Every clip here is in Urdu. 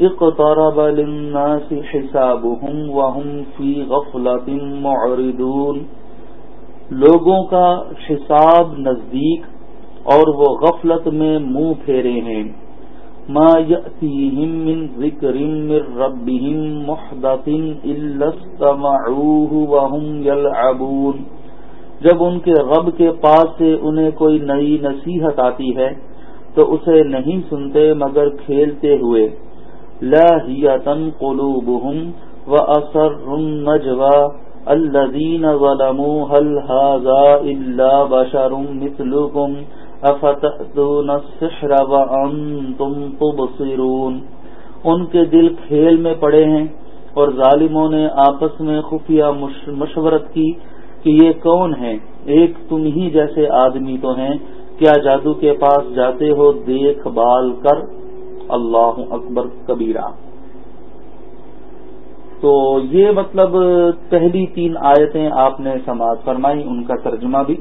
اقترب للناس حسابهم وهم في غفلة معرضون. لوگوں کا حساب نزدیک اور وہ غفلت میں منہ پھیرے ہیں. ما يأتيهم من ذكر من ربهم محدث إلا استمعوه وهم يلعبون. جب ان کے رب کے پاس سے انہیں کوئی نئی نصیحت آتی ہے تو اسے نہیں سنتے مگر کھیلتے ہوئے۔ لاہیتن قلوبهم وأسر النجوى الذين ظلموا هل هذا إلا بشر مثلكم افتأتون السحر وانتم تبصرون۔ ان کے دل کھیل میں پڑے ہیں اور ظالموں نے آپس میں خفیہ مشورت کی کہ یہ کون ہے ایک تم ہی جیسے آدمی تو ہیں۔ کیا جادو کے پاس جاتے ہو دیکھ بال کر۔ اللہ اکبر کبیرہ۔ تو یہ مطلب پہلی تین آیتیں آپ نے سماعت فرمائی، ان کا ترجمہ بھی۔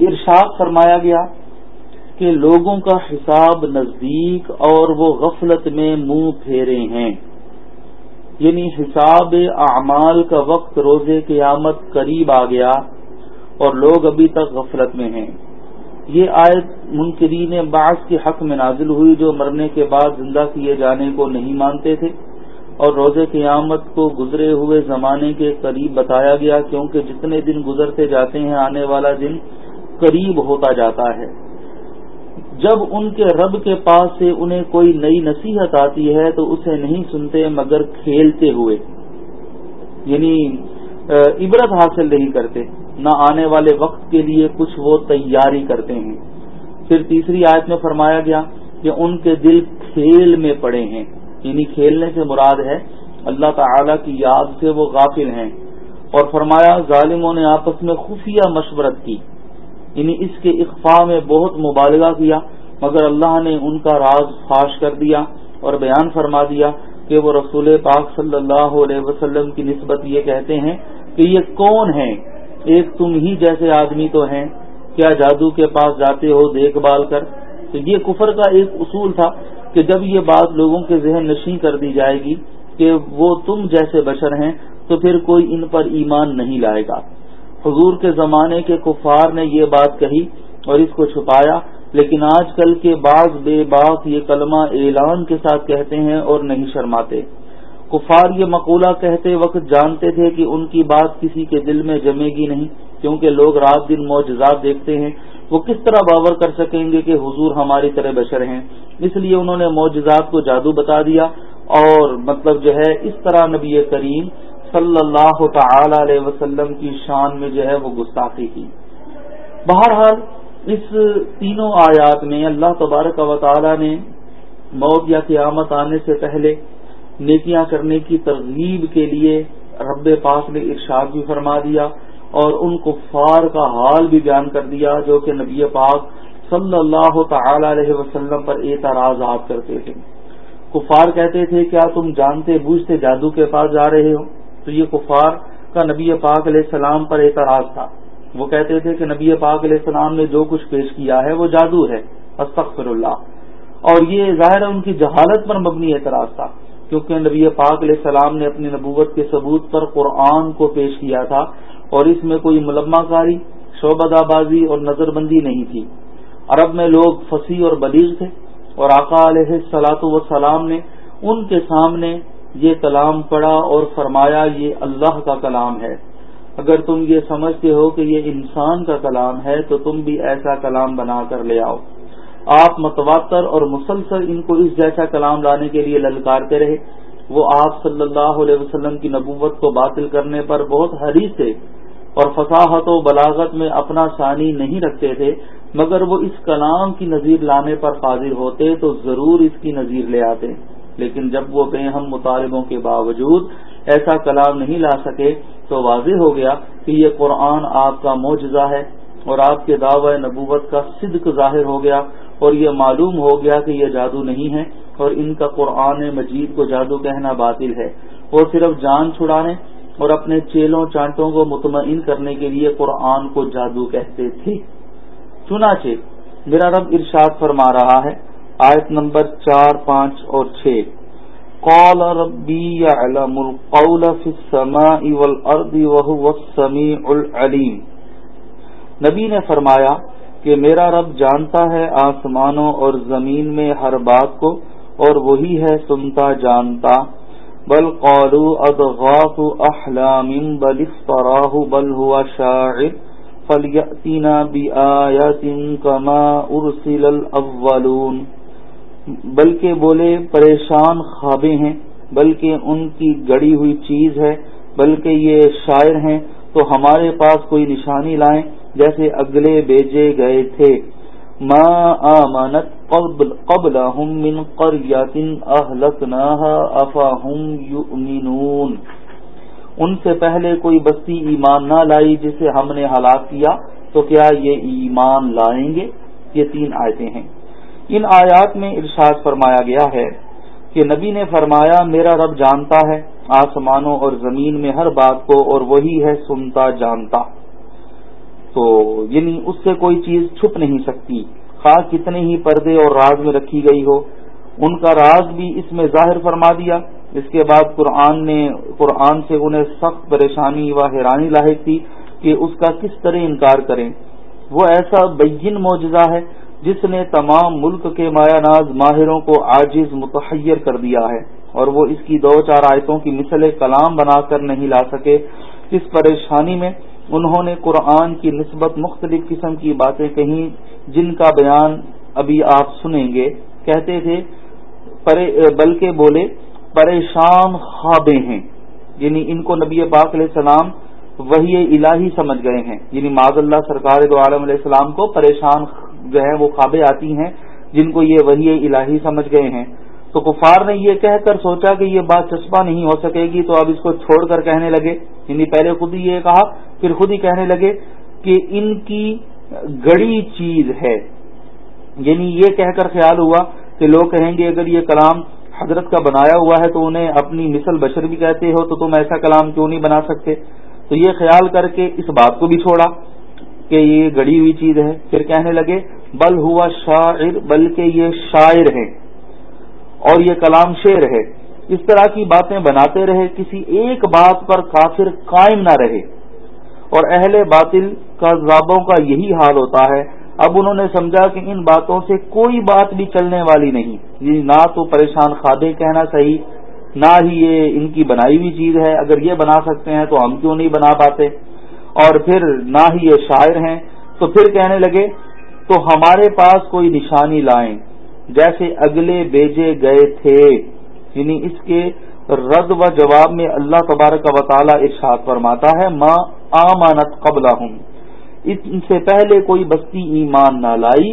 ارشاد فرمایا گیا کہ لوگوں کا حساب نزدیک اور وہ غفلت میں منہ پھیرے ہیں۔ یعنی حساب اعمال کا وقت روز قیامت قریب آ گیا اور لوگ ابھی تک غفلت میں ہیں۔ یہ آیت منکرین بعض کے حق میں نازل ہوئی جو مرنے کے بعد زندہ کیے جانے کو نہیں مانتے تھے اور روز قیامت کو گزرے ہوئے زمانے کے قریب بتایا گیا کیونکہ جتنے دن گزرتے جاتے ہیں آنے والا دن قریب ہوتا جاتا ہے۔ جب ان کے رب کے پاس سے انہیں کوئی نئی نصیحت آتی ہے تو اسے نہیں سنتے مگر کھیلتے ہوئے یعنی عبرت حاصل نہیں کرتے، نہ آنے والے وقت کے لیے کچھ وہ تیاری کرتے ہیں۔ پھر تیسری آیت میں فرمایا گیا کہ ان کے دل کھیل میں پڑے ہیں۔ یعنی کھیلنے سے مراد ہے اللہ تعالی کی یاد سے وہ غافل ہیں۔ اور فرمایا، ظالموں نے آپس میں خفیہ مشورت کی۔ یعنی اس کے اقفا میں بہت مبالغہ کیا، مگر اللہ نے ان کا راز فاش کر دیا اور بیان فرما دیا کہ وہ رسول پاک صلی اللہ علیہ وسلم کی نسبت یہ کہتے ہیں کہ یہ کون ہے ایک تم ہی جیسے آدمی تو ہیں۔ کیا جادو کے پاس جاتے ہو دیکھ بھال کر؟ تو یہ کفر کا ایک اصول تھا کہ جب یہ بات لوگوں کے ذہن نشیں کر دی جائے گی کہ وہ تم جیسے بشر ہیں، تو پھر کوئی ان پر ایمان نہیں لائے گا۔ حضور کے زمانے کے کفار نے یہ بات کہی اور اس کو چھپایا، لیکن آج کل کے بعض بے باک یہ کلمہ اعلان کے ساتھ کہتے ہیں اور نہیں شرماتے۔ کفار یہ مقولہ کہتے وقت جانتے تھے کہ ان کی بات کسی کے دل میں جمے گی نہیں، کیونکہ لوگ رات دن معجزات دیکھتے ہیں۔ وہ کس طرح باور کر سکیں گے کہ حضور ہماری طرح بشر ہیں؟ اس لیے انہوں نے معجزات کو جادو بتا دیا اور مطلب جو ہے، اس طرح نبی کریم صلی اللہ تعالی علیہ وسلم کی شان میں جو ہے وہ گستاخی کی۔ بہرحال، اس تینوں آیات میں اللہ تبارک و تعالی نے موت یا قیامت آنے سے پہلے نیکیاں کرنے کی ترغیب کے لیے رب پاک نے ارشاد بھی فرما دیا اور ان کفار کا حال بھی بیان کر دیا جو کہ نبی پاک صلی اللہ تعالی علیہ وسلم پر اعتراضات کرتے تھے۔ کفار کہتے تھے، کیا تم جانتے بوجھتے جادو کے پاس جا رہے ہو؟ تو یہ کفار کا نبی پاک علیہ السلام پر اعتراض تھا۔ وہ کہتے تھے کہ نبی پاک علیہ السلام نے جو کچھ پیش کیا ہے وہ جادو ہے، استغفر اللہ۔ اور یہ ظاہر ان کی جہالت پر مبنی اعتراض تھا۔ کیونکہ نبی پاک علیہ السلام نے اپنی نبوت کے ثبوت پر قرآن کو پیش کیا تھا اور اس میں کوئی ملمہ کاری، شعبہ بازی اور نظر بندی نہیں تھی۔ عرب میں لوگ فصیح اور بلیغ تھے اور آقا علیہ سلاۃ وسلام نے ان کے سامنے یہ کلام پڑھا اور فرمایا، یہ اللہ کا کلام ہے۔ اگر تم یہ سمجھتے ہو کہ یہ انسان کا کلام ہے، تو تم بھی ایسا کلام بنا کر لے آؤ۔ آپ متواتر اور مسلسل ان کو اس جیسا کلام لانے کے لیے للکارتے رہے۔ وہ آپ صلی اللہ علیہ وسلم کی نبوت کو باطل کرنے پر بہت حریص تھے اور فصاحت و بلاغت میں اپنا ثانی نہیں رکھتے تھے، مگر وہ اس کلام کی نظیر لانے پر حاضر ہوتے تو ضرور اس کی نظیر لے آتے۔ لیکن جب وہ بے ہم مطالبوں کے باوجود ایسا کلام نہیں لا سکے تو واضح ہو گیا کہ یہ قرآن آپ کا معجزہ ہے اور آپ کے دعوی نبوت کا صدق ظاہر ہو گیا۔ اور یہ معلوم ہو گیا کہ یہ جادو نہیں ہے اور ان کا قرآن مجید کو جادو کہنا باطل ہے۔ وہ صرف جان چھڑانے اور اپنے چیلوں چانٹوں کو مطمئن کرنے کے لیے قرآن کو جادو کہتے تھے۔ چنانچہ میرا رب ارشاد فرما رہا ہے، آیت نمبر چار، پانچ اور چھ۔ قال ربی يعلم القول في السماء والارض وهو السميع العليم نبی نے فرمایا کہ میرا رب جانتا ہے آسمانوں اور زمین میں ہر بات کو، اور وہی ہے سنتا جانتا۔ بل قالوا اضغاث احلام بل افتراه بل هو شاعر۔ فلیأتینا بآیات کما ارسل الاولون بلکہ بولے، پریشان خوابے ہیں، بلکہ ان کی گڑی ہوئی چیز ہے، بلکہ یہ شاعر ہیں۔ تو ہمارے پاس کوئی نشانی لائیں۔ جیسے اگلے بیجے گئے تھے۔ ما آمنت قبلهم من قریت اہلکناها افاهم یؤمنون ان سے پہلے کوئی بستی ایمان نہ لائی جسے ہم نے ہلاک کیا، تو کیا یہ ایمان لائیں گے؟ یہ تین آیتیں ہیں۔ ان آیات میں ارشاد فرمایا گیا ہے کہ نبی نے فرمایا، میرا رب جانتا ہے، آسمانوں اور زمین میں ہر بات کو، اور وہی ہے سنتا جانتا۔ تو یعنی اس سے کوئی چیز چھپ نہیں سکتی۔ خاص کتنے ہی پردے اور راز میں رکھی گئی ہو۔ ان کا راز بھی اس میں ظاہر فرما دیا۔ اس کے بعد قرآن نے، قرآن سے انہیں سخت پریشانی و حیرانی لاحق تھی کہ اس کا کس طرح انکار کریں۔ وہ ایسا بین معجزہ ہے جس نے تمام ملک کے مایا ناز ماہروں کو عاجز متحیر کر دیا ہے اور وہ اس کی دو چار آیتوں کی مثل کلام بنا کر نہیں لا سکے۔ اس پریشانی میں انہوں نے قرآن کی نسبت مختلف قسم کی باتیں کہیں، جن کا بیان ابھی آپ سنیں گے۔ کہتے تھے بلکہ بولے، پریشان خوابے ہیں۔ یعنی ان کو نبی پاک علیہ السلام وہی الہی سمجھ گئے ہیں۔ یعنی معذ اللہ سرکار دو عالم علیہ السلام کو پریشان جو ہے وہ خوابیں آتی ہیں، جن کو یہ وہی الہی سمجھ گئے ہیں۔ تو کفار نے یہ کہہ کر سوچا کہ یہ بات چسپا نہیں ہو سکے گی، تو اب اس کو چھوڑ کر کہنے لگے۔ یعنی پہلے خود ہی یہ کہا، پھر خود ہی کہنے لگے کہ ان کی گڑی چیز ہے۔ یعنی یہ کہہ کر خیال ہوا کہ لوگ کہیں گے اگر یہ کلام حضرت کا بنایا ہوا ہے تو انہیں اپنی مثل بشر بھی کہتے ہو تو تم ایسا کلام کیوں نہیں بنا سکتے؟ تو یہ خیال کر کے اس بات کو بھی چھوڑا کہ یہ گڑی ہوئی چیز ہے۔ پھر کہنے لگے، بل ہوا شاعر، بلکہ یہ شاعر ہے اور یہ کلام شعر ہے۔ اس طرح کی باتیں بناتے رہے، کسی ایک بات پر کافر قائم نہ رہے۔ اور اہل باطل کا ضابوں کا یہی حال ہوتا ہے۔ اب انہوں نے سمجھا کہ ان باتوں سے کوئی بات بھی چلنے والی نہیں۔ یعنی نہ تو پریشان خادے کہنا صحیح، نہ ہی یہ ان کی بنائی ہوئی چیز ہے۔ اگر یہ بنا سکتے ہیں تو ہم کیوں نہیں بنا پاتے؟ اور پھر نہ ہی یہ شاعر ہیں۔ تو پھر کہنے لگے، تو ہمارے پاس کوئی نشانی لائیں۔ جیسے اگلے بیجے گئے تھے۔ یعنی اس کے رد و جواب میں اللہ تبارک و تعالی ارشاد فرماتا ہے ماں آمانت قبل ہوں ان سے پہلے کوئی بستی ایمان نہ لائی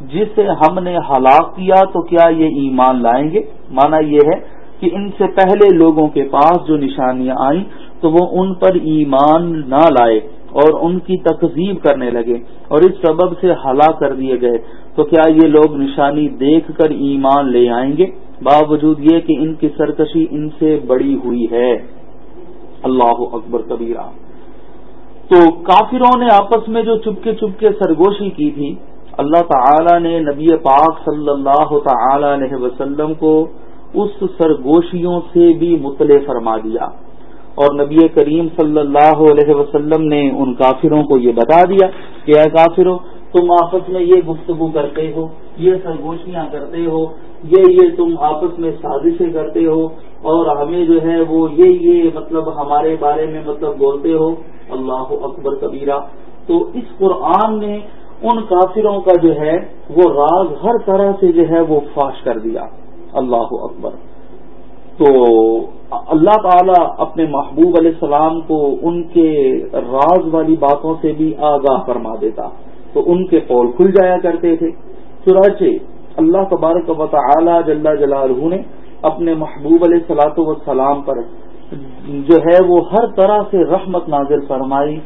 جسے ہم نے ہلاک کیا تو کیا یہ ایمان لائیں گے؟ مانا یہ ہے کہ ان سے پہلے لوگوں کے پاس جو نشانیاں آئیں تو وہ ان پر ایمان نہ لائے اور ان کی تقزیب کرنے لگے اور اس سبب سے ہلاک کر دیے گئے۔ تو کیا یہ لوگ نشانی دیکھ کر ایمان لے آئیں گے؟ باوجود یہ کہ ان کی سرکشی ان سے بڑی ہوئی ہے۔ اللہ اکبر کبیرہ۔ تو کافروں نے آپس میں جو چپکے چپکے سرگوشی کی تھی، اللہ تعالی نے نبی پاک صلی اللہ تعالی علیہ وسلم کو اس سرگوشیوں سے بھی مطلع فرما دیا۔ اور نبی کریم صلی اللہ علیہ وسلم نے ان کافروں کو یہ بتا دیا کہ اے کافروں، تم آپس میں یہ گفتگو کرتے ہو، یہ سرگوشیاں کرتے ہو یہ یہ تم آپس میں سازشیں کرتے ہو اور ہمیں جو ہے وہ یہ یہ مطلب ہمارے بارے میں مطلب بولتے ہو۔ اللہ اکبر کبیرہ۔ تو اس قرآن نے ان کافروں کا جو ہے وہ راز ہر طرح سے جو ہے وہ فاش کر دیا۔ اللہ اکبر۔ تو اللہ تعالی اپنے محبوب علیہ السلام کو ان کے راز والی باتوں سے بھی آگاہ فرما دیتا۔ تو ان کے قول کھل جایا کرتے تھے۔ چراچے اللہ تبارک و تعالی جل جلالہ نے اپنے محبوب علیہ سلاۃ وسلام پر جو ہے وہ ہر طرح سے رحمت نازل فرمائی۔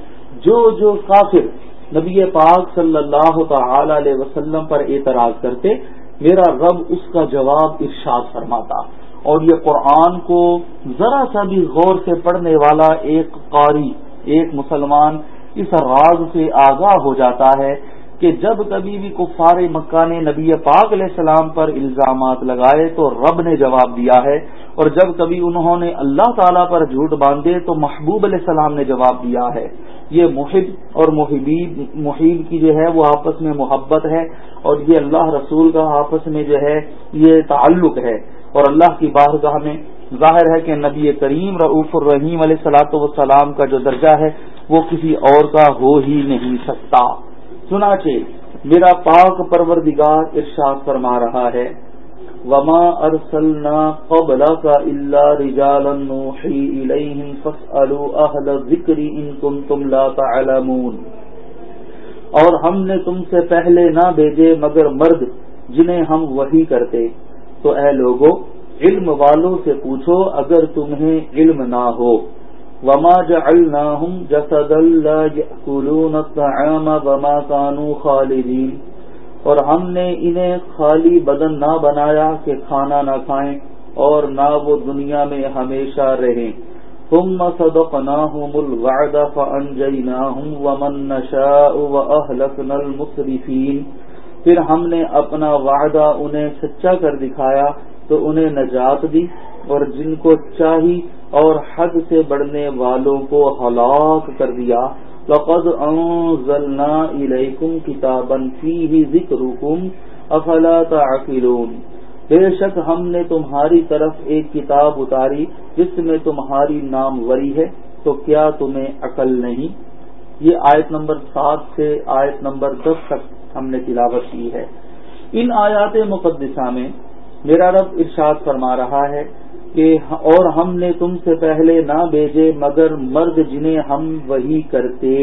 جو جو کافر نبی پاک صلی اللہ تعالی علیہ وسلم پر اعتراض کرتے، میرا رب اس کا جواب ارشاد فرماتا۔ اور یہ قرآن کو ذرا سا بھی غور سے پڑھنے والا ایک قاری، ایک مسلمان اس راز سے آگاہ ہو جاتا ہے کہ جب کبھی بھی کفار مکہ نے نبی پاک علیہ السلام پر الزامات لگائے تو رب نے جواب دیا ہے اور جب کبھی انہوں نے اللہ تعالی پر جھوٹ باندھے تو محبوب علیہ السلام نے جواب دیا ہے۔ یہ محب اور محبیب محیب کی جو ہے وہ آپس میں محبت ہے اور یہ اللہ رسول کا آپس میں جو ہے یہ تعلق ہے۔ اور اللہ کی بارگاہ میں ظاہر ہے کہ نبی کریم رعف الرحیم علیہ السلاۃ والسلام کا جو درجہ ہے وہ کسی اور کا ہو ہی نہیں سکتا۔ چنانچہ میرا پاک پروردگار ارشاد فرما رہا ہے، وما ارسلنا قبل کا اللہ رجالا نوحی الیہم فاسألوا اہل الذکر ان کنتم لا تعلمون۔ اور ہم نے تم سے پہلے نہ بھیجے مگر مرد جنہیں ہم وہی کرتے۔ تو اے لوگو، علم والوں سے پوچھو اگر تمہیں علم نہ ہو۔ وما جعلناهم جسدا لا يأكلون الطعام وما كانوا خالدين۔ اور ہم نے انہیں خالی بدن نہ بنایا کہ کھانا نہ کھائیں اور نہ وہ دنیا میں ہمیشہ رہیں۔ ثم صدقناهم الوعد فانجيناهم ومن نشاء واهلكنا المسرفين پھر ہم نے اپنا وعدہ انہیں سچا کر دکھایا تو انہیں نجات دی اور جن کو چاہی اور حد سے بڑھنے والوں کو ہلاک کر دیا۔ لقد انزلنا الیکم کتابا فیہ ذکرکم، افلا تعقلون۔ بے شک ہم نے تمہاری طرف ایک کتاب اتاری، جس میں تمہاری نام وری ہے، تو کیا تمہیں عقل نہیں؟ یہ آیت نمبر سات سے آیت نمبر دس تک ہم نے تلاوت کی ہے۔ ان آیات مقدسہ میں میرا رب ارشاد فرما رہا ہے کہ اور ہم نے تم سے پہلے نہ بھیجے مگر مرد جنہیں ہم وہی کرتے۔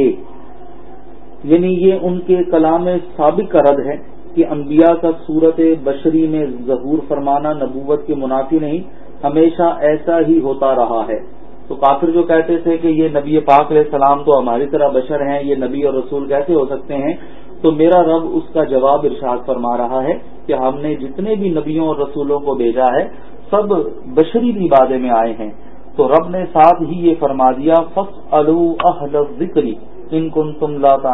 یعنی یہ ان کے کلام سابق کا رد ہے کہ انبیاء کا صورت بشری میں ظہور فرمانا نبوت کے منافی نہیں، ہمیشہ ایسا ہی ہوتا رہا ہے۔ تو کافر جو کہتے تھے کہ یہ نبی پاک علیہ السلام تو ہماری طرح بشر ہیں، یہ نبی اور رسول کیسے ہو سکتے ہیں؟ تو میرا رب اس کا جواب ارشاد فرما رہا ہے کہ ہم نے جتنے بھی نبیوں اور رسولوں کو بھیجا ہے سب بشری عبادے میں آئے ہیں۔ تو رب نے ساتھ ہی یہ فرما دیا فص اہل ذکری ان کن تم لاتا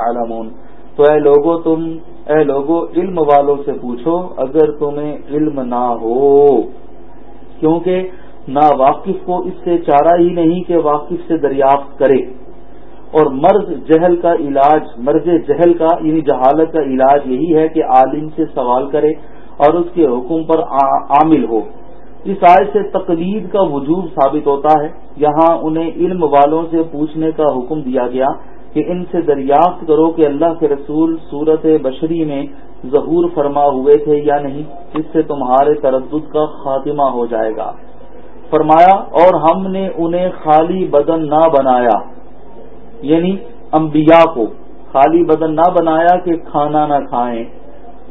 تو اے لوگو تم، اے لوگو، علم والوں سے پوچھو، اگر تمہیں علم نہ ہو۔ کیونکہ نہ واقف کو اس سے چارہ ہی نہیں کہ واقف سے دریافت کرے۔ اور مرض جہل کا علاج، مرض جہل کا یعنی جہالت کا علاج یہی ہے کہ عالم سے سوال کرے اور اس کے حکم پر عامل ہو۔ اس آئے سے تقلید کا وجوب ثابت ہوتا ہے۔ یہاں انہیں علم والوں سے پوچھنے کا حکم دیا گیا کہ ان سے دریافت کرو کہ اللہ کے رسول صورت بشری میں ظہور فرما ہوئے تھے یا نہیں اس سے تمہارے تردد کا خاتمہ ہو جائے گا۔ فرمایا، اور ہم نے انہیں خالی بدن نہ بنایا۔ یعنی انبیاء کو خالی بدن نہ بنایا کہ کھانا نہ کھائیں۔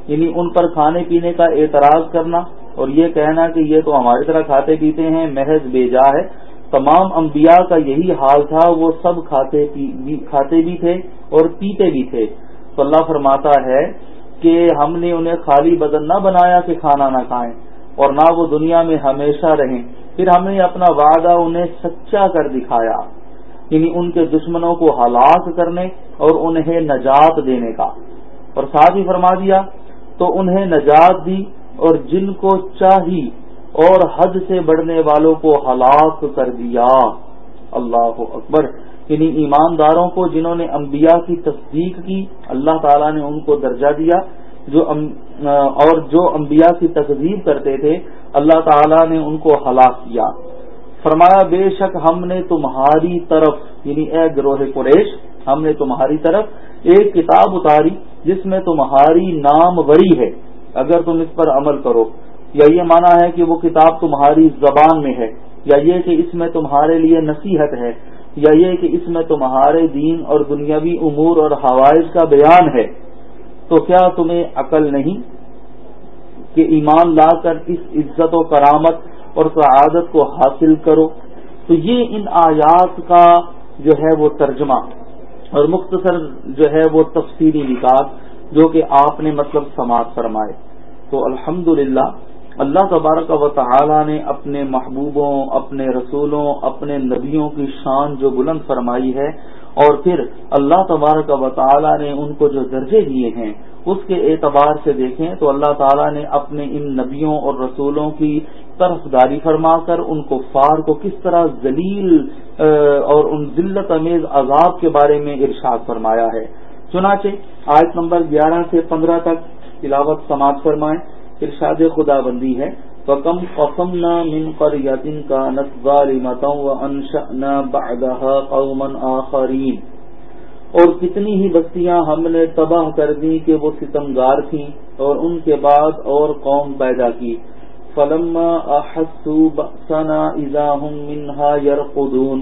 یعنی ان پر کھانے پینے کا اعتراض کرنا۔ اور یہ کہنا کہ یہ تو ہماری طرح کھاتے پیتے ہیں، محض بے جا ہے۔ تمام انبیاء کا یہی حال تھا، وہ سب کھاتے کھاتے بھی تھے اور پیتے بھی تھے۔ تو اللہ فرماتا ہے کہ ہم نے انہیں خالی بدن نہ بنایا کہ کھانا نہ کھائیں اور نہ وہ دنیا میں ہمیشہ رہیں۔ پھر ہم نے اپنا وعدہ انہیں سچا کر دکھایا یعنی ان کے دشمنوں کو ہلاک کرنے اور انہیں نجات دینے کا۔ اور ساتھ ہی فرما دیا، تو انہیں نجات دی اور جن کو چاہی اور حد سے بڑھنے والوں کو ہلاک کر دیا۔ اللہ اکبر۔ یعنی ایمانداروں کو جنہوں نے انبیاء کی تصدیق کی، اللہ تعالیٰ نے ان کو درجہ دیا۔ جو اور جو انبیاء کی تقزیب کرتے تھے، اللہ تعالیٰ نے ان کو ہلاک کیا۔ فرمایا، بے شک ہم نے تمہاری طرف یعنی اے گروہ قریش، ہم نے تمہاری طرف ایک کتاب اتاری جس میں تمہاری نام وری ہے۔ اگر تم اس پر عمل کرو۔ یا یہ مانا ہے کہ وہ کتاب تمہاری زبان میں ہے یا یہ کہ اس میں تمہارے لیے نصیحت ہے یا یہ کہ اس میں تمہارے دین اور دنیاوی امور اور حوائج کا بیان ہے۔ تو کیا تمہیں عقل نہیں کہ ایمان لا کر اس عزت و کرامت اور سعادت کو حاصل کرو؟ تو یہ ان آیات کا جو ہے وہ ترجمہ اور مختصر جو ہے وہ تفصیلی نکات جو کہ آپ نے مطلب سماعت فرمائے۔ تو الحمد اللہ تبارک و تعالی نے اپنے محبوبوں، اپنے رسولوں، اپنے نبیوں کی شان جو بلند فرمائی ہے اور پھر اللہ تبارک و تعالی نے ان کو جو درجے دیے ہیں، اس کے اعتبار سے دیکھیں تو اللہ تعالیٰ نے اپنے ان نبیوں اور رسولوں کی طرف داری فرما کر ان کو فار کو کس طرح ذلیل اور ان ذلت امیز عذاب کے بارے میں ارشاد فرمایا ہے۔ چنانچہ آیت نمبر گیارہ سے پندرہ تک تلاوت سماعت فرمائیں، ارشاد خدا بندی ہے۔ فکم قسم نہ من پر یتن کا نتبار متوں انشا قومن آخرین اور کتنی ہی بستیاں ہم نے تباہ کر دی کہ وہ ستمگار تھیں اور ان کے بعد اور قوم پیدا کی۔ فلما احسوا بأسنا اذا هم منها يرقدون۔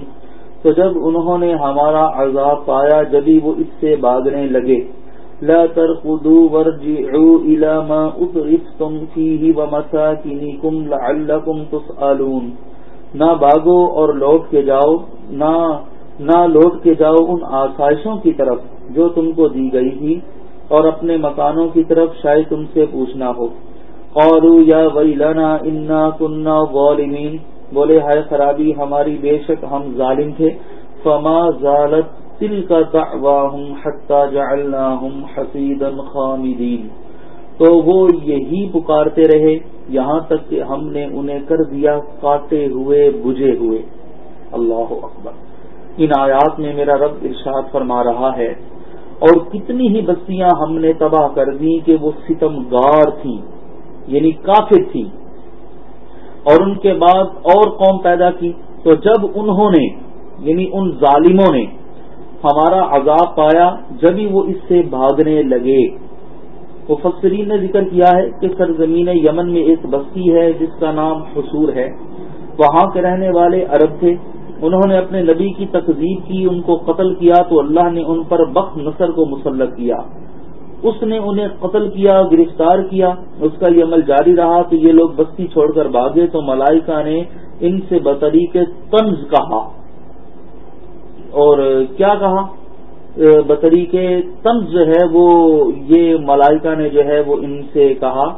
تو جب انہوں نے ہمارا عذاب پایا، جبھی وہ اس سے بھاگنے لگے۔ لا ترقدوا وارجعوا الى ما اطرفتم فيه ومساكنكم لعلكم تسألون نہ بھاگو اور لوٹ کے جاؤ، نہ نہ لوٹ کے جاؤ ان آسائشوں کی طرف جو تم کو دی گئی تھی اور اپنے مکانوں کی طرف شاید تم سے پوچھنا ہو۔ قالوا یا ویلنا انا کننا ظالمین۔ بولے، ہائے خرابی، ہماری بے شک ہم ظالم تھے۔ فما زالت تل کا دعواہم حتی جعلناہم حسیدا تو وہ یہی پکارتے رہے، یہاں تک کہ ہم نے انہیں کر دیا کاٹے ہوئے بجے ہوئے۔ اللہ اکبر۔ ان آیات میں میرا رب ارشاد فرما رہا ہے، اور کتنی ہی بستیاں ہم نے تباہ کر دی کہ وہ ستم گار تھیں یعنی کافر تھی اور ان کے بعد اور قوم پیدا کی، تو جب انہوں نے یعنی ان ظالموں نے ہمارا عذاب پایا جبھی وہ اس سے بھاگنے لگے۔ مفسرین نے ذکر کیا ہے کہ سرزمین یمن میں ایک بستی ہے جس کا نام حصور ہے۔ وہاں کے رہنے والے عرب تھے۔ انہوں نے اپنے نبی کی تقزیب کی، ان کو قتل کیا تو اللہ نے ان پر بخت نصر کو مسلط کیا۔ اس نے انہیں قتل کیا، گرفتار کیا۔ اس کا یہ عمل جاری رہا تو یہ لوگ بستی چھوڑ کر بھاگے تو ملائکہ نے ان سے بطری کے طنز کہا۔ اور کیا کہا؟ بطری کے طنز جو ہے وہ یہ ملائکہ نے جو ہے وہ ان سے کہا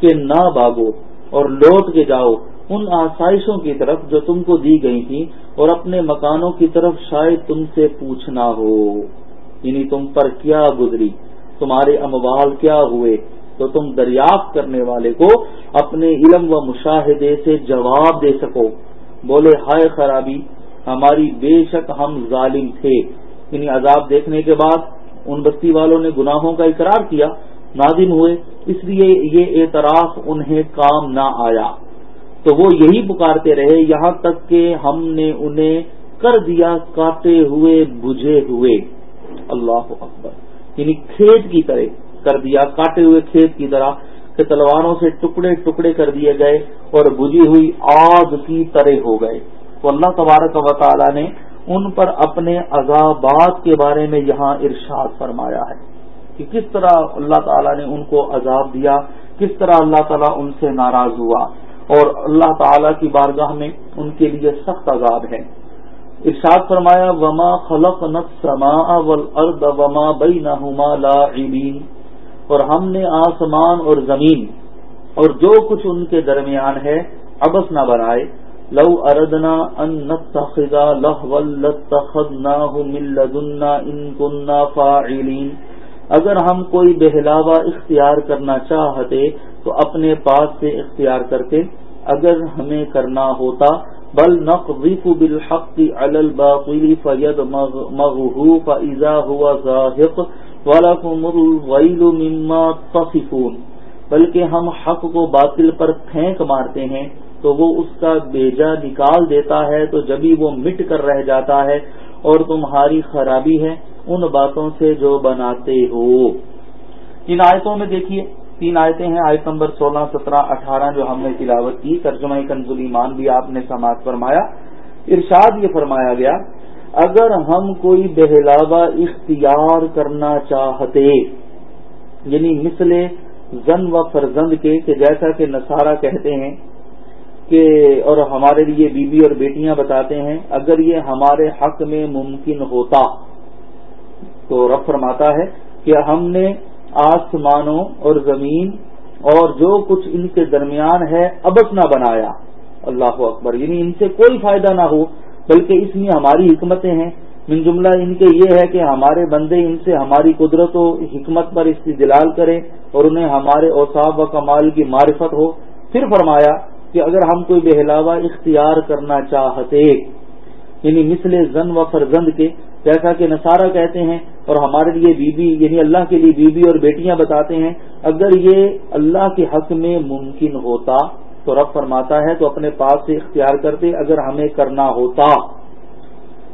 کہ نہ بھاگو اور لوٹ کے جاؤ ان آسائشوں کی طرف جو تم کو دی گئی تھی اور اپنے مکانوں کی طرف شاید تم سے پوچھنا ہو۔ یعنی تم پر کیا گزری؟ تمہارے اموال کیا ہوئے؟ تو تم دریافت کرنے والے کو اپنے علم و مشاہدے سے جواب دے سکو۔ بولے، ہائے خرابی ہماری بے شک ہم ظالم تھے۔ یعنی عذاب دیکھنے کے بعد ان بستی والوں نے گناہوں کا اقرار کیا نادم ہوئے، اس لیے یہ اعتراف انہیں کام نہ آیا۔ تو وہ یہی پکارتے رہے، یہاں تک کہ ہم نے انہیں کر دیا، کاٹے ہوئے، بجھے ہوئے۔ اللہ اکبر۔ یعنی کھیت کی طرح کر دیا، کاٹے ہوئے کھیت کی طرح کہ تلواروں سے ٹکڑے ٹکڑے کر دیے گئے اور بجھی ہوئی آگ کی طرح ہو گئے۔ تو اللہ تبارک و تعالی نے ان پر اپنے عذابات کے بارے میں یہاں ارشاد فرمایا ہے کہ کس طرح اللہ تعالی نے ان کو عذاب دیا، کس طرح اللہ تعالیٰ ان سے ناراض ہوا اور اللہ تعالی کی بارگاہ میں ان کے لیے سخت عذاب ہے۔ ارشاد فرمایا، وما خلق نما وما بئی نہ اور ہم نے آسمان اور زمین اور جو کچھ ان کے درمیان ہے، ابس نہ بنائے۔ لو اردنا ان نتخذا لہو لتخذناہ من لدنا ان کننا فاعلین۔ اگر ہم کوئی بہلاوا اختیار کرنا چاہتے تو اپنے پاس سے اختیار کرتے۔ اگر ہمیں کرنا ہوتا، بل نقذف بالحق علی الباطل فيدمغه فاذا هو زاهق ولكم الويل مما تصفون۔ بلکہ ہم حق کو باطل پر پھینک مارتے ہیں۔ تو وہ اس کا بیجا نکال دیتا ہے تو جبھی وہ مٹ کر رہ جاتا ہے اور تمہاری خرابی ہے، ان باتوں سے جو بناتے ہو۔ ان آیتوں میں دیکھیے، تین آیتیں ہیں۔ آیت نمبر سولہ، سترہ، اٹھارہ جو ہم نے تلاوت کی، ترجمہ کنزل ایمان بھی آپ نے سماعت فرمایا۔ ارشاد یہ فرمایا گیا، اگر ہم کوئی بہلاوا اختیار کرنا چاہتے یعنی مثل زن و فرزند کے، کہ جیسا کہ نصارہ کہتے ہیں کہ اور ہمارے لیے بیوی اور بیٹیاں بتاتے ہیں، اگر یہ ہمارے حق میں ممکن ہوتا تو رب فرماتا ہے کہ ہم نے آسمانوں اور زمین اور جو کچھ ان کے درمیان ہے ابس نہ بنایا۔ اللہ اکبر۔ یعنی ان سے کوئی فائدہ نہ ہو، بلکہ اس میں ہماری حکمتیں ہیں۔ من جملہ ان کے یہ ہے کہ ہمارے بندے ان سے ہماری قدرت و حکمت پر استدلال کریں اور انہیں ہمارے اوساب و کمال کی معرفت ہو۔ پھر فرمایا کہ اگر ہم کوئی بہلاوا اختیار کرنا چاہتے یعنی مثل زن و فرزند کے، جیسا کہ نصارہ کہتے ہیں اور ہمارے لیے بیوی بی یعنی اللہ کے لیے بیوی بی اور بیٹیاں بتاتے ہیں، اگر یہ اللہ کے حق میں ممکن ہوتا تو رب فرماتا ہے تو اپنے پاس سے اختیار کرتے اگر ہمیں کرنا ہوتا۔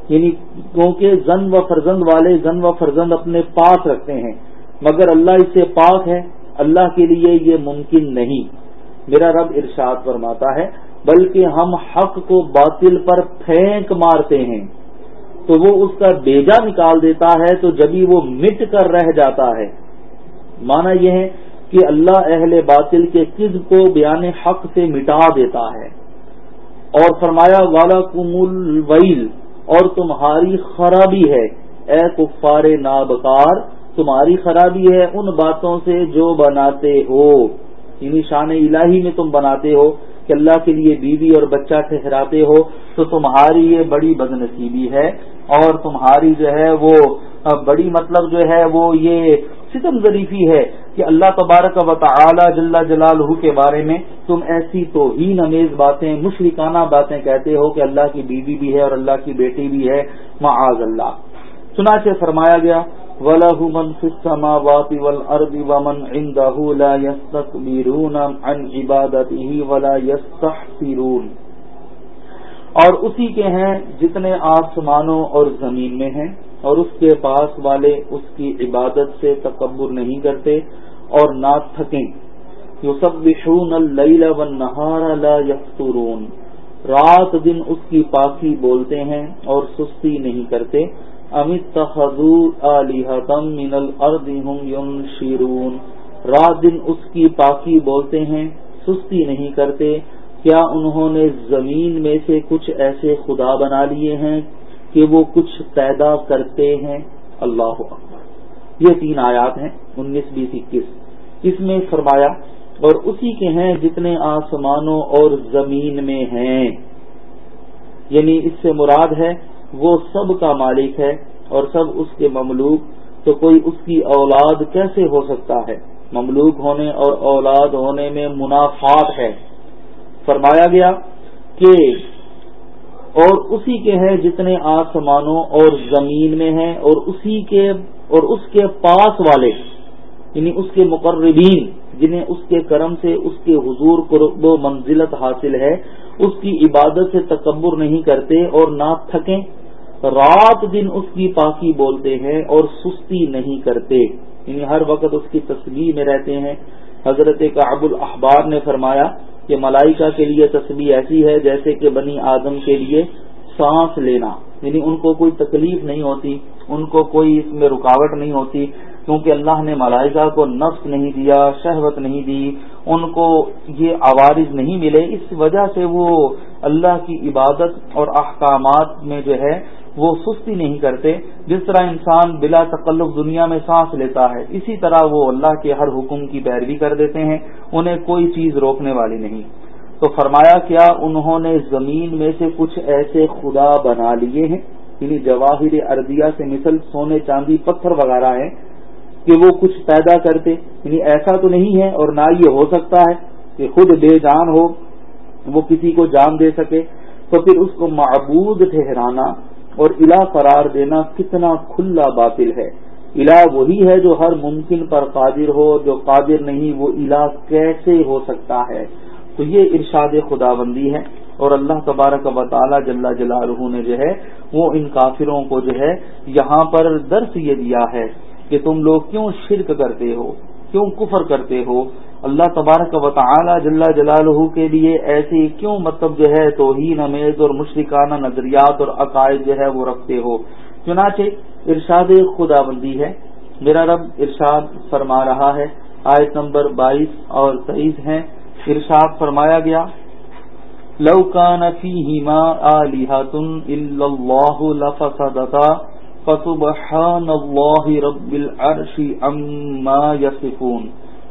یعنی کیونکہ زن و فرزند والے زن و فرزند اپنے پاس رکھتے ہیں، مگر اللہ اس سے پاک ہے، اللہ کے لیے یہ ممکن نہیں۔ میرا رب ارشاد فرماتا ہے، بلکہ ہم حق کو باطل پر پھینک مارتے ہیں۔ تو وہ اس کا بیجا نکال دیتا ہے، تو جبھی وہ مٹ کر رہ جاتا ہے۔ مانا یہ ہے کہ اللہ اہل باطل کے کز کو بیان حق سے مٹا دیتا ہے۔ اور فرمایا والا کمل ویل اور تمہاری خرابی ہے۔ اے کفار نابکار، تمہاری خرابی ہے ان باتوں سے جو بناتے ہو۔ یعنی شان الہی میں تم بناتے ہو کہ اللہ کے لیے بیوی اور بچہ ٹھہراتے ہو، تو تمہاری یہ بڑی بد نصیبی ہے اور تمہاری جو ہے وہ بڑی مطلب جو ہے وہ یہ ستم ظریفی ہے کہ اللہ تبارک و تعالی جل جلال کے بارے میں تم ایسی تو ہی نمیز باتیں، مشرکانہ باتیں کہتے ہو کہ اللہ کی بیوی بھی ہے اور اللہ کی بیٹی بھی ہے، معاذ اللہ۔ چنانچہ فرمایا گیا وله من في السماوات والأرض ومن عنده لا يستكبرون عن عبادته ولا يستحسرون اور اسی کے ہیں جتنے آسمانوں اور زمین میں ہیں، اور اس کے پاس والے اس کی عبادت سے تکبر نہیں کرتے اور نہ تھکیں۔ یسبحون اللیل والنہار لا یفترون رات دن اس کی پاکی بولتے ہیں اور سستی نہیں کرتے۔ امت من الارض هم ينشرون۔ رات دن اس کی پاکی بولتے ہیں، سستی نہیں کرتے۔ کیا انہوں نے زمین میں سے کچھ ایسے خدا بنا لیے ہیں کہ وہ کچھ پیدا کرتے ہیں؟ اللہ یہ تین آیات ہیں، انیس، بیس، اکیس۔ اس میں فرمایا، اور اسی کے ہیں جتنے آسمانوں اور زمین میں ہیں۔ یعنی اس سے مراد ہے وہ سب کا مالک ہے اور سب اس کے مملوک، تو کوئی اس کی اولاد کیسے ہو سکتا ہے؟ مملوک ہونے اور اولاد ہونے میں منافعات ہے۔ فرمایا گیا کہ اور اسی کے ہیں جتنے آسمانوں اور زمین میں ہیں اور اسی کے اور اس کے پاس والے یعنی اس کے مقربین، جنہیں اس کے کرم سے، اس کے حضور قرب و منزلت حاصل ہے، اس کی عبادت سے تکبر نہیں کرتے اور نہ تھکیں۔ رات دن اس کی پاکی بولتے ہیں اور سستی نہیں کرتے۔ یعنی ہر وقت اس کی تصویر میں رہتے ہیں۔ حضرت کعب الاحبار نے فرمایا کہ ملائکہ کے لیے تصویر ایسی ہے جیسے کہ بنی آدم کے لیے سانس لینا۔ یعنی ان کو کوئی تکلیف نہیں ہوتی، ان کو کوئی اس میں رکاوٹ نہیں ہوتی، کیونکہ اللہ نے ملائکہ کو نفس نہیں دیا، شہوت نہیں دی، ان کو یہ عوارض نہیں ملے۔ اس وجہ سے وہ اللہ کی عبادت اور احکامات میں جو ہے وہ سستی نہیں کرتے، جس طرح انسان بلا تکلف دنیا میں سانس لیتا ہے، اسی طرح وہ اللہ کے ہر حکم کی پیروی کر دیتے ہیں، انہیں کوئی چیز روکنے والی نہیں۔ تو فرمایا، کیا انہوں نے زمین میں سے کچھ ایسے خدا بنا لیے ہیں؟ یعنی جواہر اردیا سے مثل سونے چاندی پتھر وغیرہ ہیں کہ وہ کچھ پیدا کرتے۔ یعنی ایسا تو نہیں ہے اور نہ یہ ہو سکتا ہے کہ خود بے جان ہو، وہ کسی کو جان دے سکے۔ تو پھر اس کو معبود ٹھہرانا اور الہ قرار دینا کتنا کھلا باطل ہے۔ الہ وہی ہے جو ہر ممکن پر قادر ہو، جو قادر نہیں، وہ الہ کیسے ہو سکتا ہے؟ تو یہ ارشاد خدا بندی ہے۔ اور اللہ تبارک و تعالی جل جلالہ نے جو ہے، وہ ان کافروں کو جو ہے، یہاں پر درس یہ دیا ہے کہ تم لوگ کیوں شرک کرتے ہو؟ کیوں کفر کرتے ہو؟ اللہ تبارک و تعالی جل جلالہ کے لیے ایسی کیوں مطلب جو ہے توہین، امیز اور مشرکانہ نظریات اور عقائد جو ہے وہ رکھتے ہو؟ چنانچہ ارشاد خدا بندی ہے۔ میرا رب ارشاد فرما رہا ہے۔ آیت نمبر بائیس اور تیئیس ہیں۔ ارشاد فرمایا گیا لوکان رب العرش اما یسفون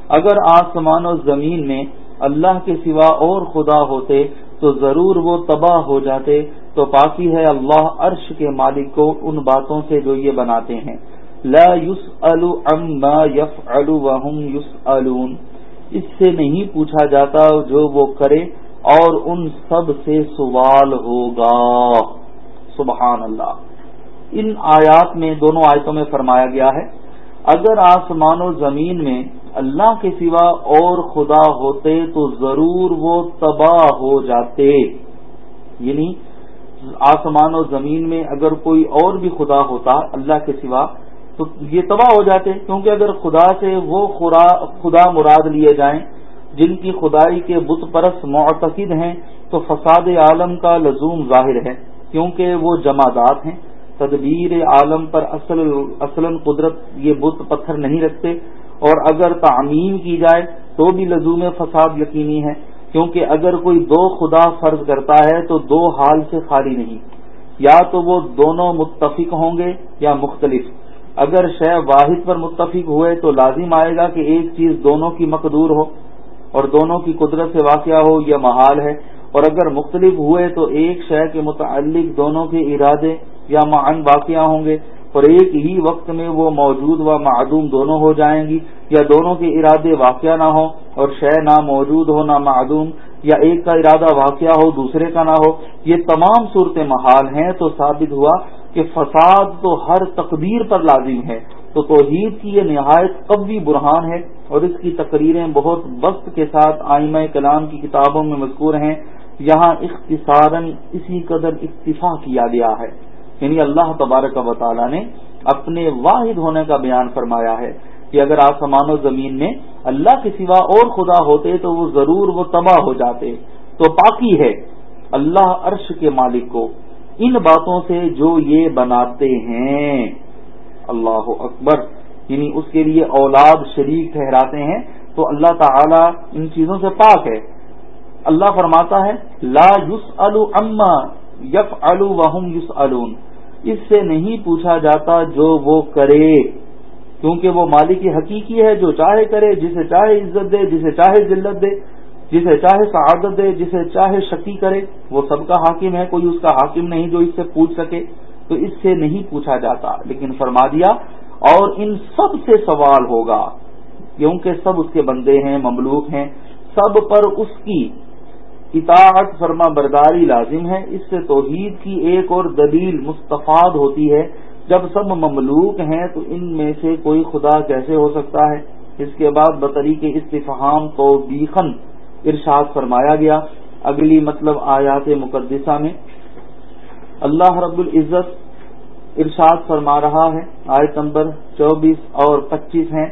اگر آسمان و زمین میں اللہ کے سوا اور خدا ہوتے تو ضرور وہ تباہ ہو جاتے۔ تو پاکی ہے اللہ عرش کے مالک کو ان باتوں سے جو یہ بناتے ہیں۔ لا یوس الما یف الحم یوس اس سے نہیں پوچھا جاتا جو وہ کرے اور ان سب سے سوال ہوگا۔ سبحان اللہ۔ ان آیات میں دونوں آیتوں میں فرمایا گیا ہے، اگر آسمان و زمین میں اللہ کے سوا اور خدا ہوتے تو ضرور وہ تباہ ہو جاتے۔ یعنی آسمان و زمین میں اگر کوئی اور بھی خدا ہوتا اللہ کے سوا، تو یہ تباہ ہو جاتے۔ کیونکہ اگر خدا سے وہ خدا مراد لیے جائیں، جن کی خدائی کے بت پرس معتقد ہیں، تو فساد عالم کا لزوم ظاہر ہے، کیونکہ وہ جمادات ہیں۔ تدبیر عالم پر اصل اصل قدرت یہ بت پتھر نہیں رکھتے اور اگر تعمیم کی جائے تو بھی لزوم فساد یقینی ہے، کیونکہ اگر کوئی دو خدا فرض کرتا ہے تو دو حال سے خالی نہیں۔ یا تو وہ دونوں متفق ہوں گے یا مختلف۔ اگر شے واحد پر متفق ہوئے تو لازم آئے گا کہ ایک چیز دونوں کی مقدور ہو اور دونوں کی قدرت سے واقعہ ہو یہ محال ہے۔ اور اگر مختلف ہوئے تو ایک شے کے متعلق دونوں کے ارادے یا معن واقعہ ہوں گے اور ایک ہی وقت میں وہ موجود و معدوم دونوں ہو جائیں گی یا دونوں کے ارادے واقعہ نہ ہوں اور شے نہ موجود ہو نہ معدوم یا ایک کا ارادہ واقعہ ہو دوسرے کا نہ ہو، یہ تمام صورت محال ہیں تو ثابت ہوا کہ فساد تو ہر تقدیر پر لازم ہے۔ تو توحید کی یہ نہایت قوی برہان ہے اور اس کی تقریریں بہت وقت کے ساتھ آئمہ کلام کی کتابوں میں مذکور ہیں۔ یہاں اختصاراً اسی قدر اکتفا کیا گیا ہے۔ یعنی اللہ تبارک و تعالیٰ نے اپنے واحد ہونے کا بیان فرمایا ہے کہ اگر آسمان و زمین میں اللہ کے سوا اور خدا ہوتے تو وہ ضرور وہ تباہ ہو جاتے۔ تو باقی ہے اللہ عرش کے مالک کو ان باتوں سے جو یہ بناتے ہیں۔ اللہ اکبر۔ یعنی اس کے لیے اولاد شریک ٹھہراتے ہیں تو اللہ تعالی ان چیزوں سے پاک ہے۔ اللہ فرماتا ہے، لا یوس الما یف الحم یوس اس سے نہیں پوچھا جاتا جو وہ کرے، کیونکہ وہ مالک حقیقی ہے جو چاہے کرے، جسے چاہے عزت دے، جسے چاہے ذلت دے، جسے چاہے سعادت دے، جسے چاہے شکی کرے، وہ سب کا حاکم ہے، کوئی اس کا حاکم نہیں جو اس سے پوچھ سکے۔ تو اس سے نہیں پوچھا جاتا، لیکن فرما دیا، اور ان سب سے سوال ہوگا، کیونکہ سب اس کے بندے ہیں، مملوک ہیں، سب پر اس کی اطاعت فرما برداری لازم ہے، اس سے توحید کی ایک اور دلیل مستفاد ہوتی ہے۔ جب سب مملوک ہیں تو ان میں سے کوئی خدا کیسے ہو سکتا ہے؟ اس کے بعد بطری کے استفہام تو بیخن ارشاد فرمایا گیا۔ اگلی مطلب آیات مقدسہ میں۔ اللہ رب العزت ارشاد فرما رہا ہے۔ آیت نمبر چوبیس اور پچیس ہیں۔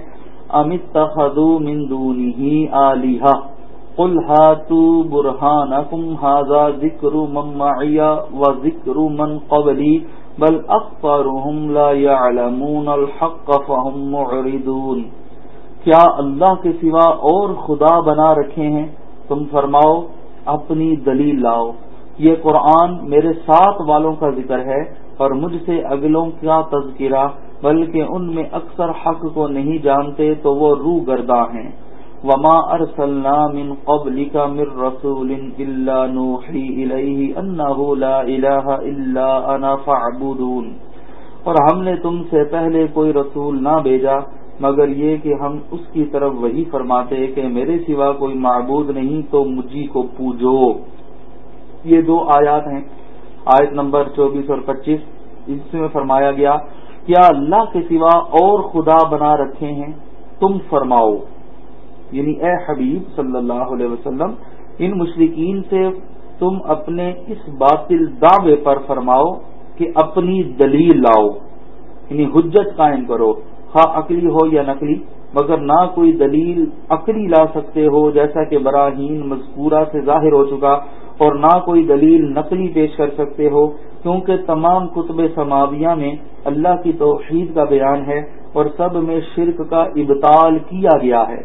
امت تخدو مندونی علیحا قل هاتوا برهانكم هذا ذكر من معي وذكر من قبلي بل اكثرهم لا يعلمون الحق فهم معرضون کیا اللہ کے سوا اور خدا بنا رکھے ہیں؟ تم فرماؤ، اپنی دلیل لاؤ۔ یہ قرآن میرے ساتھ والوں کا ذکر ہے اور مجھ سے اگلوں کا تذکرہ، بلکہ ان میں اکثر حق کو نہیں جانتے تو وہ روح گردہ ہیں۔ وما ارسلنا من قبلك من رسول الا نوحي اليه انه لا اله الا انا فاعبدون اور ہم نے تم سے پہلے کوئی رسول نہ بھیجا، مگر یہ کہ ہم اس کی طرف وہی فرماتے کہ میرے سوا کوئی معبود نہیں تو مجھے کو پوجو۔ یہ دو آیات ہیں۔ آیت نمبر چوبیس اور پچیس۔ اس میں فرمایا گیا کیا اللہ کے سوا اور خدا بنا رکھے ہیں، تم فرماؤ۔ یعنی اے حبیب صلی اللہ علیہ وسلم، ان مشرقین سے تم اپنے اس باطل دعوے پر فرماؤ کہ اپنی دلیل لاؤ یعنی حجت قائم کرو، خواہ عقلی ہو یا نقلی، مگر نہ کوئی دلیل عقلی لا سکتے ہو، جیسا کہ براہین مذکورہ سے ظاہر ہو چکا، اور نہ کوئی دلیل نقلی پیش کر سکتے ہو، کیونکہ تمام کتب سماویہ میں اللہ کی توحید کا بیان ہے، اور سب میں شرک کا ابتال کیا گیا ہے۔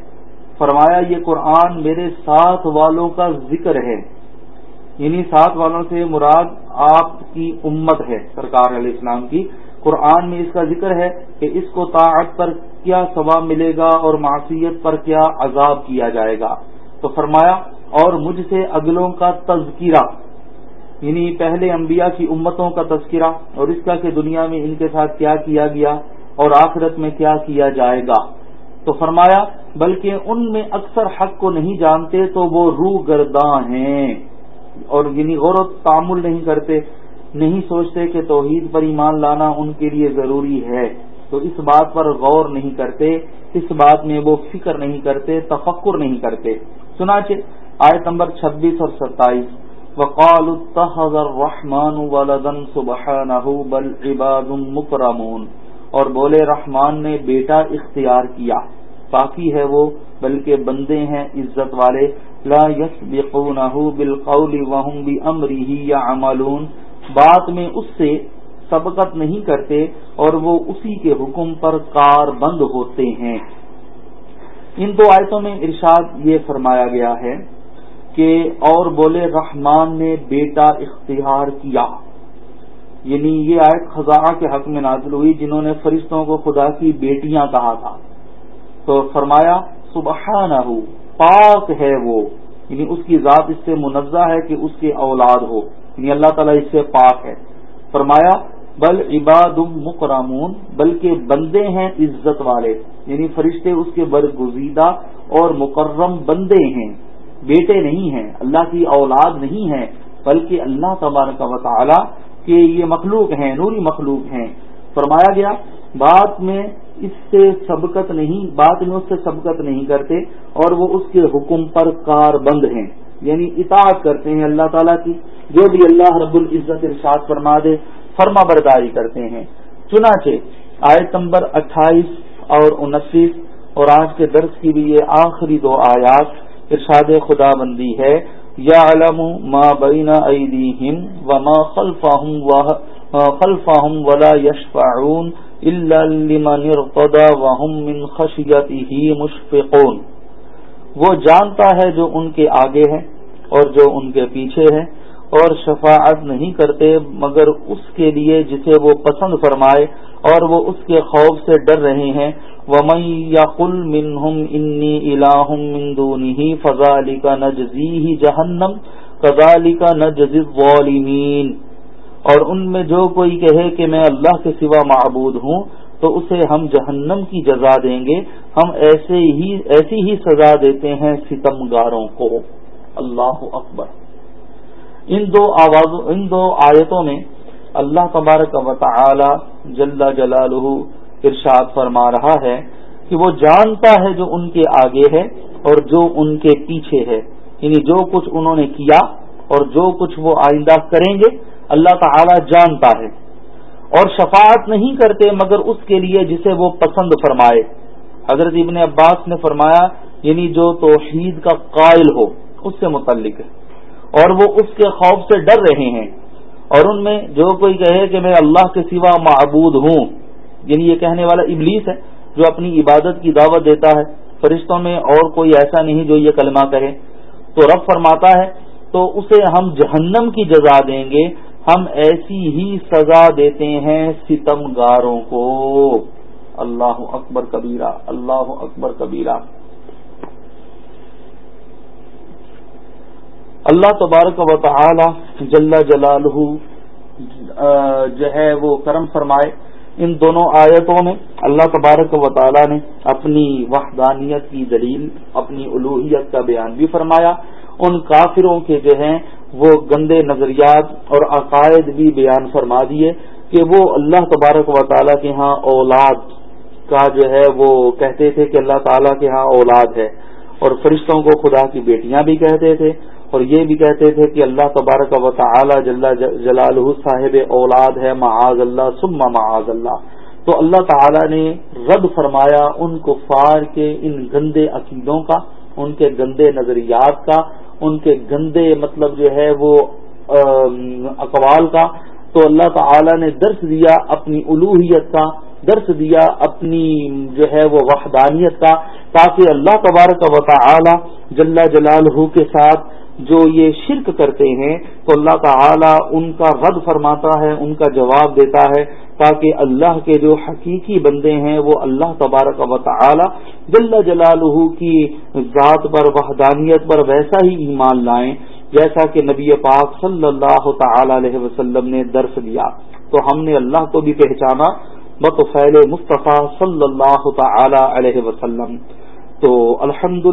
فرمایا، یہ قرآن میرے ساتھ والوں کا ذکر ہے۔ یعنی ساتھ والوں سے مراد آپ کی امت ہے، سرکار علیہ السلام کی۔ قرآن میں اس کا ذکر ہے کہ اس کو طاعت پر کیا ثواب ملے گا اور معصیت پر کیا عذاب کیا جائے گا۔ تو فرمایا، اور مجھ سے اگلوں کا تذکرہ۔ یعنی پہلے انبیاء کی امتوں کا تذکرہ، اور اس کا کہ دنیا میں ان کے ساتھ کیا کیا گیا اور آخرت میں کیا کیا جائے گا۔ تو فرمایا، بلکہ ان میں اکثر حق کو نہیں جانتے تو وہ روح گرداں ہیں۔ اور یعنی غور و تعمل نہیں کرتے، نہیں سوچتے کہ توحید پر ایمان لانا ان کے لیے ضروری ہے۔ تو اس بات پر غور نہیں کرتے، اس بات میں وہ فکر نہیں کرتے، تفکر نہیں کرتے۔ چنانچہ، آیت نمبر چھبیس اور ستائیس۔ وقال اتخذ الرحمن ولدا سبحانه بل عباد مکرمون اور بولے رحمان نے بیٹا اختیار کیا۔ باقی ہے وہ، بلکہ بندے ہیں عزت والے۔ لا يسبقونه بالقول وهم بامره يعملون بات میں اس سے سبقت نہیں کرتے اور وہ اسی کے حکم پر کار بند ہوتے ہیں۔ ان دو آیتوں میں ارشاد یہ فرمایا گیا ہے کہ اور بولے رحمان نے بیٹا اختیار کیا۔ یعنی یہ آیت خزاں کے حق میں نازل ہوئی جنہوں نے فرشتوں کو خدا کی بیٹیاں کہا تھا۔ تو فرمایا سبحانہ پاک ہے وہ۔ یعنی اس کی ذات اس سے منزہ ہے کہ اس کے اولاد ہو۔ یعنی اللہ تعالیٰ اس سے پاک ہے۔ فرمایا، بل عباد مکرامون بلکہ بندے ہیں عزت والے۔ یعنی فرشتے اس کے برگزیدہ اور مکرم بندے ہیں۔ بیٹے نہیں ہیں، اللہ کی اولاد نہیں ہے بلکہ اللہ تبارک و تعالی کے یہ مخلوق ہیں، نوری مخلوق ہیں۔ فرمایا گیا، بات میں اس سے سبقت نہیں، بات میں اس سے سبقت نہیں کرتے اور وہ اس کے حکم پر کار بند ہیں۔ یعنی اطاعت کرتے ہیں اللہ تعالیٰ کی، جو بھی اللہ رب العزت ارشاد فرما دے، فرما برداری کرتے ہیں۔ چنانچہ، آیت نمبر اٹھائیس اور انتیس، اور آج کے درس کی بھی یہ آخری دو آیات ارشاد خدا بندی ہے۔ یا ما بین ایدیہم وما خلفہم خلفہم ولا یشفعون الا لمن ارتضى وهم من خشیته مشفقون۔ وہ جانتا ہے جو ان کے آگے ہے اور جو ان کے پیچھے ہے اور شفاعت نہیں کرتے مگر اس کے لیے جسے وہ پسند فرمائے اور وہ اس کے خوف سے ڈر رہے ہیں۔ ومن یقل منہم انی الہ من دونه فذلک نجزیہ جہنم کذالک نجزی الظالمین اور ان میں جو کوئی کہے کہ میں اللہ کے سوا معبود ہوں، تو اسے ہم جہنم کی جزا دیں گے۔ ہم ایسے ہی، ایسی ہی سزا دیتے ہیں ستمگاروں کو۔ اللہ اکبر۔ ان دو آوازوں، ان دو آیتوں میں اللہ تبارک و تعالی جل جلالہ ارشاد فرما رہا ہے کہ وہ جانتا ہے جو ان کے آگے ہے اور جو ان کے پیچھے ہے۔ یعنی جو کچھ انہوں نے کیا اور جو کچھ وہ آئندہ کریں گے، اللہ تعالی جانتا ہے۔ اور شفاعت نہیں کرتے مگر اس کے لیے جسے وہ پسند فرمائے۔ حضرت ابن عباس نے فرمایا یعنی جو توحید کا قائل ہو، اس سے متعلق ہے۔ اور وہ اس کے خوف سے ڈر رہے ہیں۔ اور ان میں جو کوئی کہے کہ میں اللہ کے سوا معبود ہوں یعنی یہ کہنے والا ابلیس ہے جو اپنی عبادت کی دعوت دیتا ہے، فرشتوں میں اور کوئی ایسا نہیں جو یہ کلمہ کہے۔ تو رب فرماتا ہے، تو اسے ہم جہنم کی جزا دیں گے، ہم ایسی ہی سزا دیتے ہیں ستم گاروں کو۔ اللہ اکبر کبیرہ، اللہ اکبر کبیرہ۔ اللہ تبارک و تعالی جل جلالہ جو ہے وہ کرم فرمائے ان دونوں آیتوں میں اللہ تبارک و تعالی نے اپنی وحدانیت کی دلیل، اپنی الوحیت کا بیان بھی فرمایا۔ ان کافروں کے جو ہیں وہ گندے نظریات اور عقائد بھی بیان فرما دیے کہ وہ اللہ تبارک و تعالیٰ کے ہاں اولاد کا جو ہے وہ کہتے تھے کہ اللہ تعالیٰ کے ہاں اولاد ہے۔ اور فرشتوں کو خدا کی بیٹیاں بھی کہتے تھے۔ اور یہ بھی کہتے تھے کہ اللہ تبارک و تعالی جلال صاحب اولاد ہے، معاذ اللہ سما معاذ اللہ۔ تو اللہ تعالی نے رد فرمایا ان کفار کے ان گندے عقیدوں کا، ان کے گندے نظریات کا، ان کے گندے مطلب جو ہے وہ اقوال کا۔ تو اللہ تعالی نے درس دیا اپنی الوحیت کا، درس دیا اپنی جو ہے وہ وحدانیت کا، تاکہ اللہ تبارک و تعالی جل جلالہ کے ساتھ جو یہ شرک کرتے ہیں تو اللہ تعالی ان کا رد فرماتا ہے، ان کا جواب دیتا ہے تاکہ اللہ کے جو حقیقی بندے ہیں وہ اللہ تبارک و تعالی جل جلالہ کی ذات پر، وحدانیت پر ویسا ہی ایمان لائیں جیسا کہ نبی پاک صلی اللہ تعالی علیہ وسلم نے درس دیا تو ہم نے اللہ کو بھی پہچانا بطفیل مصطفیٰ صلی اللہ تعالی علیہ وسلم۔ تو الحمد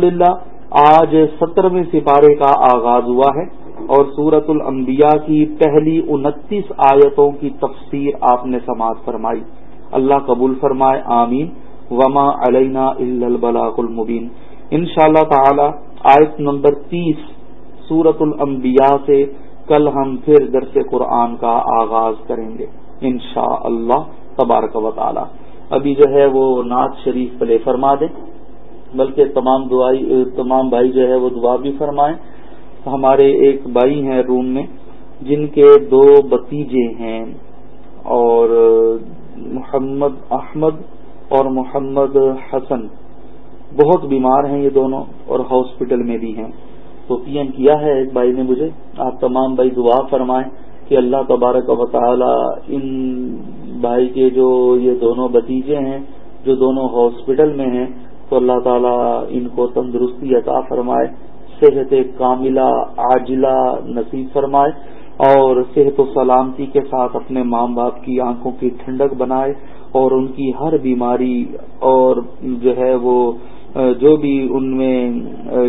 آج سترویں سپارے کا آغاز ہوا ہے اور سورت الانبیاء کی پہلی انتیس آیتوں کی تفسیر آپ نے سماعت فرمائی۔ اللہ قبول فرمائے، آمین۔ وما علینا البلاغ المبین ان شاء اللہ تعالی آیت نمبر تیس سورت الانبیاء سے کل ہم پھر درس قرآن کا آغاز کریں گے۔ ان شاء اللہ تبارک و تعالی۔ ابھی جو ہے وہ نعت شریف پلے فرما دیں۔ بلکہ تمام دعائی تمام بھائی جو ہے وہ دعا بھی فرمائیں۔ ہمارے ایک بھائی ہیں روم میں، جن کے دو بتیجے ہیں اور محمد احمد اور محمد حسن۔ بہت بیمار ہیں یہ دونوں اور ہاسپٹل میں بھی ہیں۔ تو پی ایم کیا ہے ایک بھائی نے مجھے؟ آپ تمام بھائی دعا فرمائیں کہ اللہ تبارک و تعالی ان بھائی کے جو یہ دونوں بتیجے ہیں، جو دونوں ہاسپٹل میں ہیں تو اللہ تعالیٰ ان کو تندرستی عطا فرمائے، صحت کاملہ، عاجلہ نصیب فرمائے اور صحت و سلامتی کے ساتھ اپنے ماں باپ کی آنکھوں کی ٹھنڈک بنائے اور ان کی ہر بیماری اور جو ہے وہ، جو بھی ان میں،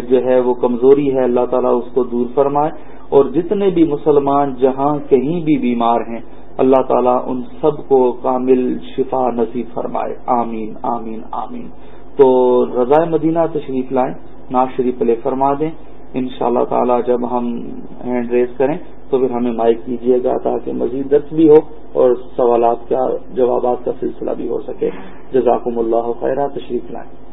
جو ہے وہ کمزوری ہے، اللہ تعالیٰ اس کو دور فرمائے اور جتنے بھی مسلمان جہاں کہیں بھی بیمار ہیں، اللہ تعالیٰ ان سب کو کامل شفا نصیب فرمائے۔ آمین آمین آمین۔ تو رضاء مدینہ تشریف لائیں ناز شریف پلے فرما دیں۔ ان شاء اللہ تعالی جب ہم ہینڈ ریز کریں تو پھر ہمیں مائک کیجیے گا تاکہ مزید درد بھی ہو اور سوالات کا، جوابات کا سلسلہ بھی ہو سکے۔ جزاکم اللہ خیرہ، تشریف لائیں۔